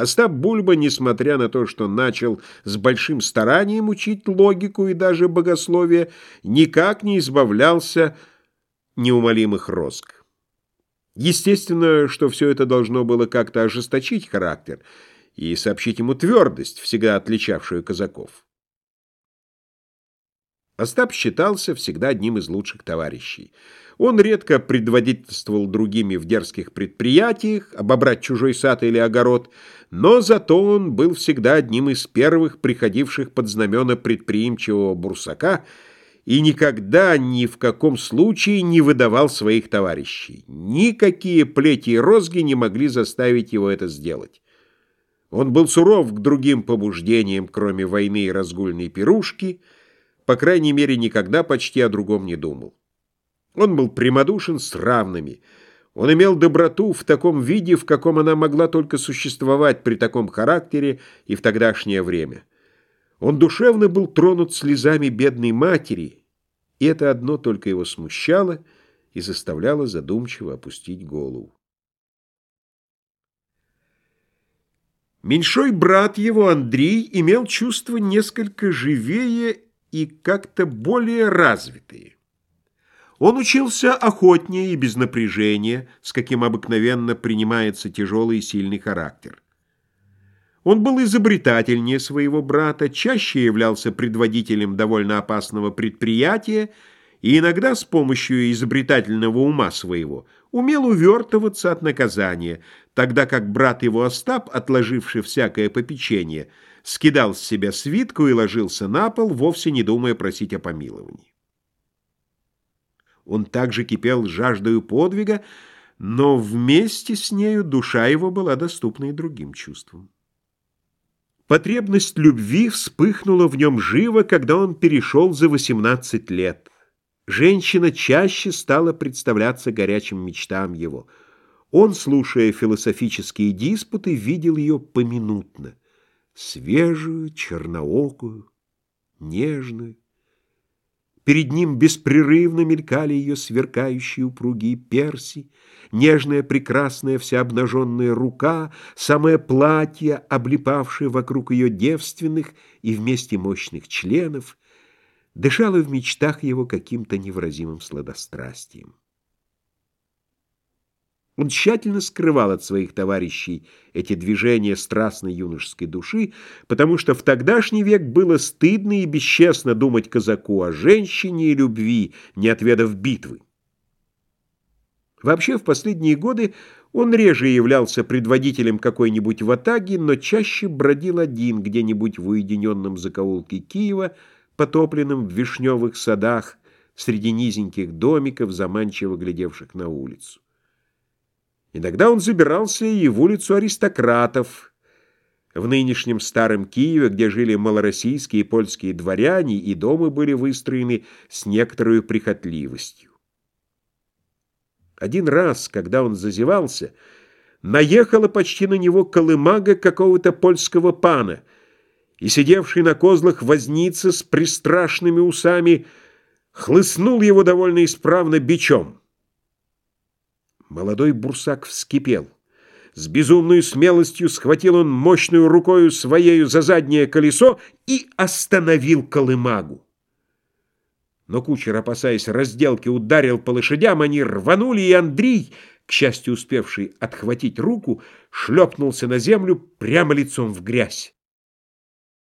Остап Бульба, несмотря на то, что начал с большим старанием учить логику и даже богословие, никак не избавлялся неумолимых розг. Естественно, что все это должно было как-то ожесточить характер и сообщить ему твердость, всегда отличавшую казаков. Остап считался всегда одним из лучших товарищей. Он редко предводительствовал другими в дерзких предприятиях, обобрать чужой сад или огород, но зато он был всегда одним из первых приходивших под знамена предприимчивого бурсака и никогда ни в каком случае не выдавал своих товарищей. Никакие плети и розги не могли заставить его это сделать. Он был суров к другим побуждениям, кроме войны и разгульной пирушки, по крайней мере, никогда почти о другом не думал. Он был прямодушен с равными. Он имел доброту в таком виде, в каком она могла только существовать при таком характере и в тогдашнее время. Он душевно был тронут слезами бедной матери, и это одно только его смущало и заставляло задумчиво опустить голову. Меньшой брат его, Андрей, имел чувство несколько живее и как-то более развитые. Он учился охотнее и без напряжения, с каким обыкновенно принимается тяжелый и сильный характер. Он был изобретательнее своего брата, чаще являлся предводителем довольно опасного предприятия и иногда с помощью изобретательного ума своего умел увертываться от наказания, тогда как брат его Остап, отложивший всякое попечение, скидал с себя свитку и ложился на пол, вовсе не думая просить о помиловании. Он также кипел жаждою подвига, но вместе с нею душа его была доступна и другим чувствам. Потребность любви вспыхнула в нем живо, когда он перешел за 18 лет. Женщина чаще стала представляться горячим мечтам его. Он, слушая философические диспуты, видел ее поминутно свежую, черноокую, нежную. Перед ним беспрерывно мелькали ее сверкающие упругие перси, нежная прекрасная вся обнаженная рука, самое платье, облепавшее вокруг ее девственных и вместе мощных членов, дышало в мечтах его каким-то невыразимым сладострастием. Он тщательно скрывал от своих товарищей эти движения страстной юношеской души, потому что в тогдашний век было стыдно и бесчестно думать казаку о женщине и любви, не отведав битвы. Вообще, в последние годы он реже являлся предводителем какой-нибудь ватаги, но чаще бродил один где-нибудь в уединенном закоулке Киева, потопленном в вишневых садах, среди низеньких домиков, заманчиво глядевших на улицу. Иногда он забирался и в улицу аристократов, в нынешнем старом Киеве, где жили малороссийские и польские дворяне, и дома были выстроены с некоторой прихотливостью. Один раз, когда он зазевался, наехала почти на него колымага какого-то польского пана, и сидевший на козлах возница с пристрашными усами хлыстнул его довольно исправно бичом. Молодой бурсак вскипел. С безумной смелостью схватил он мощную рукою своею за заднее колесо и остановил колымагу. Но кучер, опасаясь разделки, ударил по лошадям, они рванули, и Андрей, к счастью успевший отхватить руку, шлепнулся на землю прямо лицом в грязь.